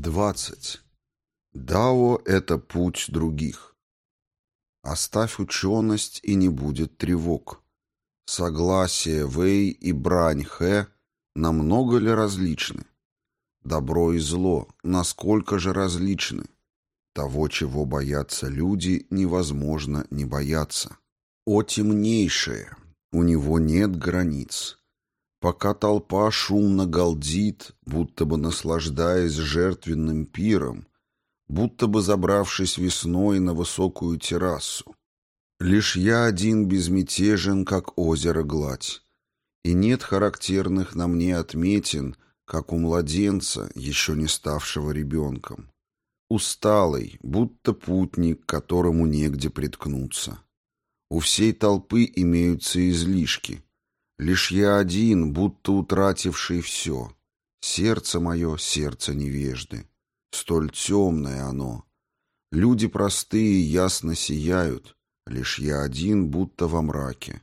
20. Дао — это путь других. Оставь ученость, и не будет тревог. Согласие Вэй и брань Хэ намного ли различны? Добро и зло насколько же различны? Того, чего боятся люди, невозможно не бояться. О темнейшее! У него нет границ. Пока толпа шумно галдит, будто бы наслаждаясь жертвенным пиром, будто бы забравшись весной на высокую террасу. Лишь я один безмятежен, как озеро гладь, и нет характерных на мне отметин, как у младенца, еще не ставшего ребенком. Усталый, будто путник, которому негде приткнуться. У всей толпы имеются излишки — Лишь я один, будто утративший все. Сердце мое — сердце невежды. Столь темное оно. Люди простые ясно сияют, Лишь я один, будто во мраке.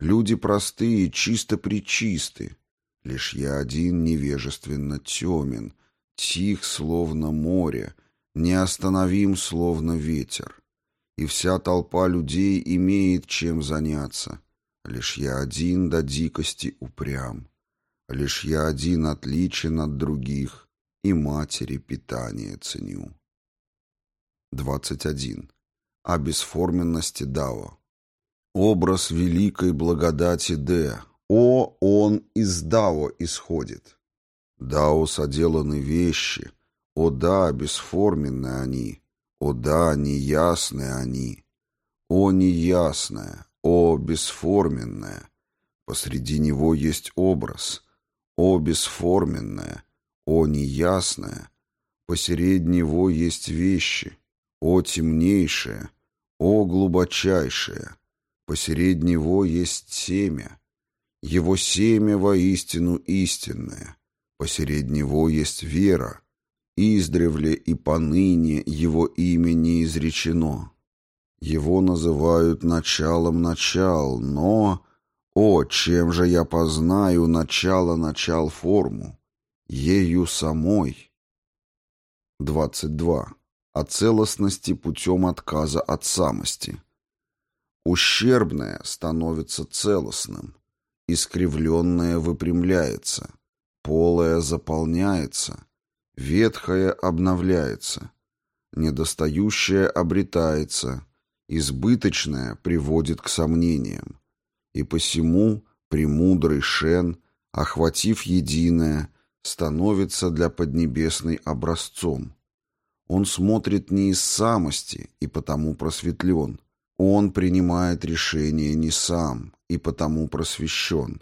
Люди простые чисто-пречисты, Лишь я один невежественно темен, Тих, словно море, Неостановим, словно ветер. И вся толпа людей имеет чем заняться — Лишь я один до дикости упрям, Лишь я один отличен от других И матери питание ценю. 21. О бесформенности Дао. Образ великой благодати Д. О, он из Дао исходит. Дао соделаны вещи. О да, бесформенны они. О да, неясны они. О, неясное, о, бесформенное! Посреди него есть образ. О, бесформенное! О, неясное! Посеред него есть вещи. О, темнейшее! О, глубочайшее! Посеред него есть семя. Его семя воистину истинное. Посеред него есть вера. Издревле и поныне его имя не изречено. Его называют началом начал, но... О, чем же я познаю начало-начал форму? Ею самой. 22. О целостности путем отказа от самости. Ущербное становится целостным, искривленное выпрямляется, полое заполняется, ветхое обновляется, недостающее обретается, избыточное приводит к сомнениям. И посему премудрый Шен, охватив единое, становится для Поднебесной образцом. Он смотрит не из самости и потому просветлен. Он принимает решения не сам и потому просвещен.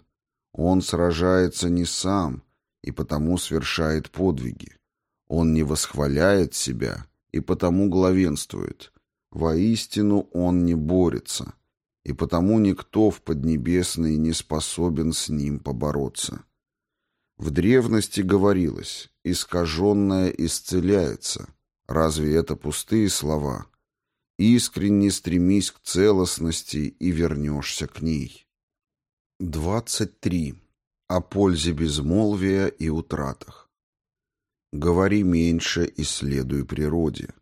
Он сражается не сам и потому совершает подвиги. Он не восхваляет себя и потому главенствует. Воистину он не борется, и потому никто в Поднебесной не способен с ним побороться. В древности говорилось «искаженное исцеляется». Разве это пустые слова? Искренне стремись к целостности и вернешься к ней. 23. О пользе безмолвия и утратах. Говори меньше и следуй природе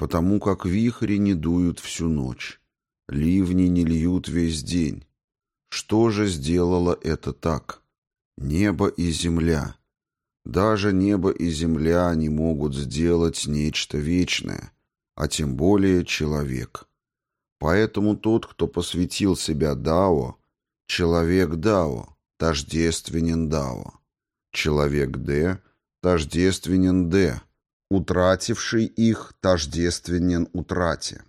потому как вихри не дуют всю ночь, ливни не льют весь день. Что же сделало это так? Небо и земля. Даже небо и земля не могут сделать нечто вечное, а тем более человек. Поэтому тот, кто посвятил себя Дао, человек Дао, тождественен Дао. Человек Д тождественен Д, Утративший их тождественен утрате.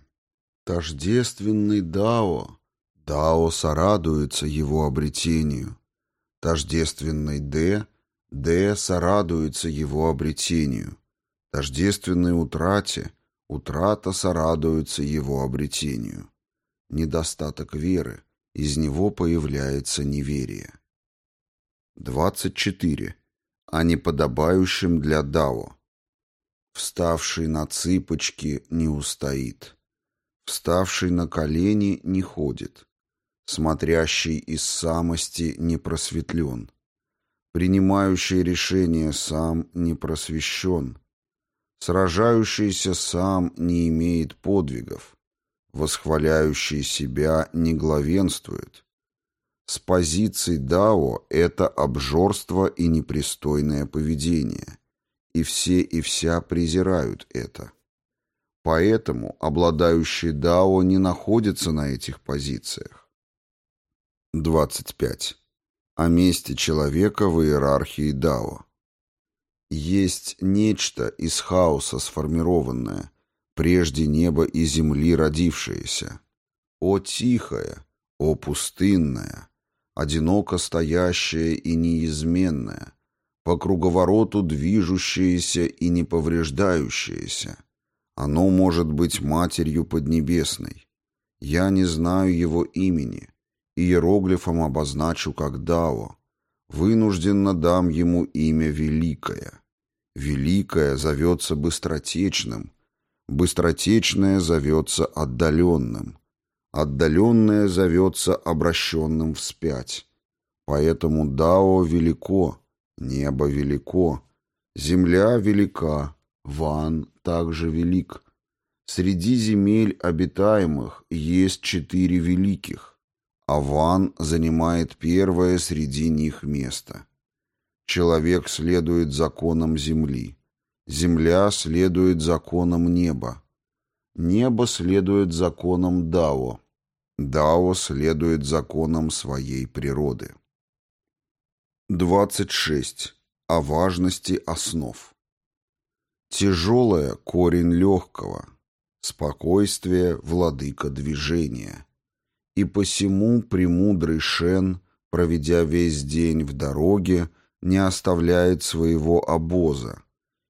Тождественный Дао, Дао сорадуется его обретению. Тождественный Д, Д сорадуется его обретению. Тождественной утрате, утрата сорадуется его обретению. Недостаток веры, из него появляется неверие. 24. О неподобающем для Дао. Вставший на цыпочки не устоит. Вставший на колени не ходит. Смотрящий из самости не просветлен. Принимающий решение сам не просвещен. Сражающийся сам не имеет подвигов. Восхваляющий себя не главенствует. С позиций Дао это обжорство и непристойное поведение. И все и вся презирают это. Поэтому обладающий Дао не находится на этих позициях. 25. О месте человека в иерархии Дао. Есть нечто из хаоса сформированное, прежде неба и земли родившееся. О тихое, о пустынное, одиноко стоящее и неизменное, по круговороту движущееся и неповреждающееся. Оно может быть матерью Поднебесной. Я не знаю его имени. Иероглифом обозначу как Дао. Вынужденно дам ему имя Великое. Великое зовется быстротечным, быстротечное зовется отдаленным, отдаленное зовется обращенным вспять. Поэтому Дао велико, небо велико, земля велика, Ван также велик. Среди земель обитаемых есть четыре великих, а Ван занимает первое среди них место. Человек следует законам земли. Земля следует законам неба. Небо следует законам Дао. Дао следует законам своей природы. 26. О важности основ. Тяжелое – корень легкого. Спокойствие – владыка движения. И посему премудрый Шен, проведя весь день в дороге, не оставляет своего обоза,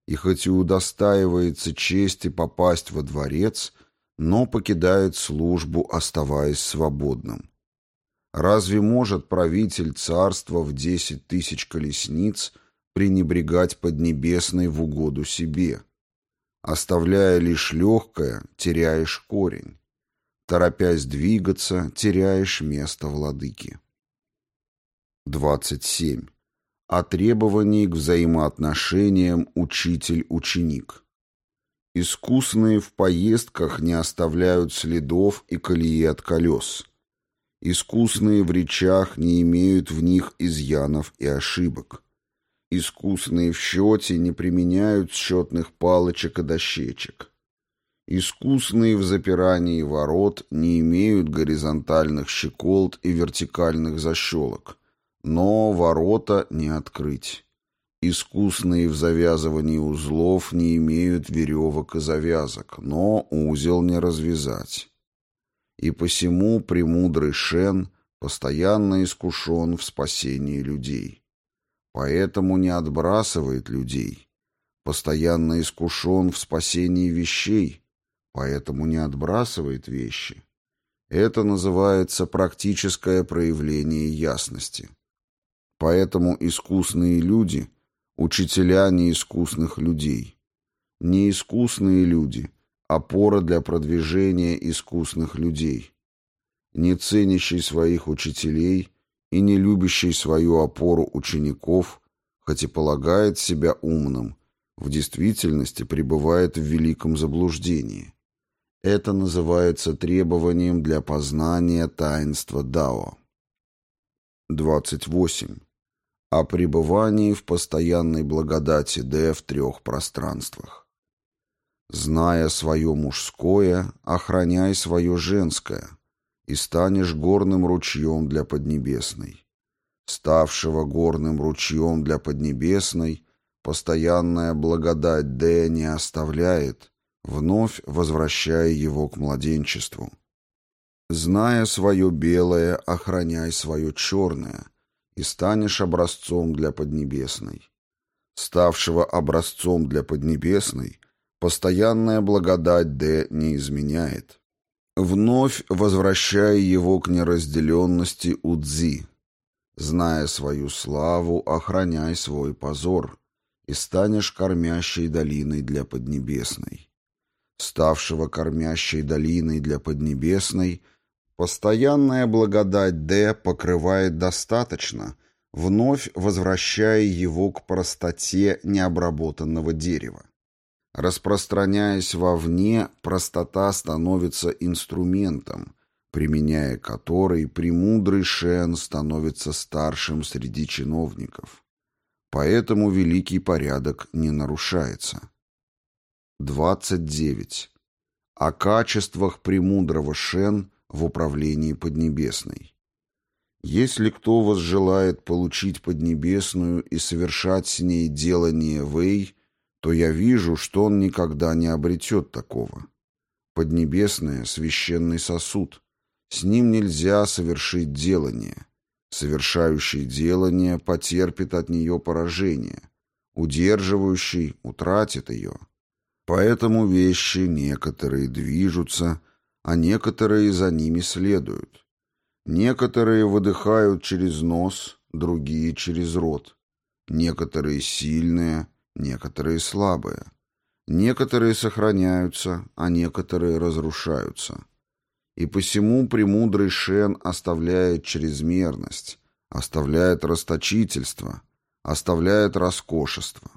и хоть и удостаивается чести попасть во дворец, но покидает службу, оставаясь свободным. Разве может правитель царства в десять тысяч колесниц пренебрегать Поднебесной в угоду себе? Оставляя лишь легкое, теряешь корень. Торопясь двигаться, теряешь место владыки. 27 о требовании к взаимоотношениям учитель-ученик. Искусные в поездках не оставляют следов и колеи от колес. Искусные в речах не имеют в них изъянов и ошибок. Искусные в счете не применяют счетных палочек и дощечек. Искусные в запирании ворот не имеют горизонтальных щеколд и вертикальных защелок – но ворота не открыть. Искусные в завязывании узлов не имеют веревок и завязок, но узел не развязать. И посему премудрый Шен постоянно искушен в спасении людей. Поэтому не отбрасывает людей. Постоянно искушен в спасении вещей, поэтому не отбрасывает вещи. Это называется практическое проявление ясности. Поэтому искусные люди – учителя неискусных людей. Неискусные люди – опора для продвижения искусных людей. Не ценящий своих учителей и не любящий свою опору учеников, хоть и полагает себя умным, в действительности пребывает в великом заблуждении. Это называется требованием для познания таинства Дао. 28 о пребывании в постоянной благодати Д в трех пространствах. Зная свое мужское, охраняй свое женское, и станешь горным ручьем для Поднебесной. Ставшего горным ручьем для Поднебесной, постоянная благодать Д не оставляет, вновь возвращая его к младенчеству. Зная свое белое, охраняй свое черное, и станешь образцом для Поднебесной. Ставшего образцом для Поднебесной, постоянная благодать Д не изменяет. Вновь возвращая его к неразделенности Удзи. Зная свою славу, охраняй свой позор, и станешь кормящей долиной для Поднебесной. Ставшего кормящей долиной для Поднебесной, Постоянная благодать Д покрывает достаточно, вновь возвращая его к простоте необработанного дерева. Распространяясь вовне, простота становится инструментом, применяя который премудрый Шен становится старшим среди чиновников. Поэтому великий порядок не нарушается. 29. О качествах премудрого Шен в управлении Поднебесной. Если кто возжелает получить Поднебесную и совершать с ней делание Вэй, то я вижу, что он никогда не обретет такого. Поднебесное — священный сосуд. С ним нельзя совершить делание. Совершающий делание потерпит от нее поражение. Удерживающий утратит ее. Поэтому вещи некоторые движутся, а некоторые за ними следуют. Некоторые выдыхают через нос, другие через рот. Некоторые сильные, некоторые слабые. Некоторые сохраняются, а некоторые разрушаются. И посему премудрый Шен оставляет чрезмерность, оставляет расточительство, оставляет роскошество.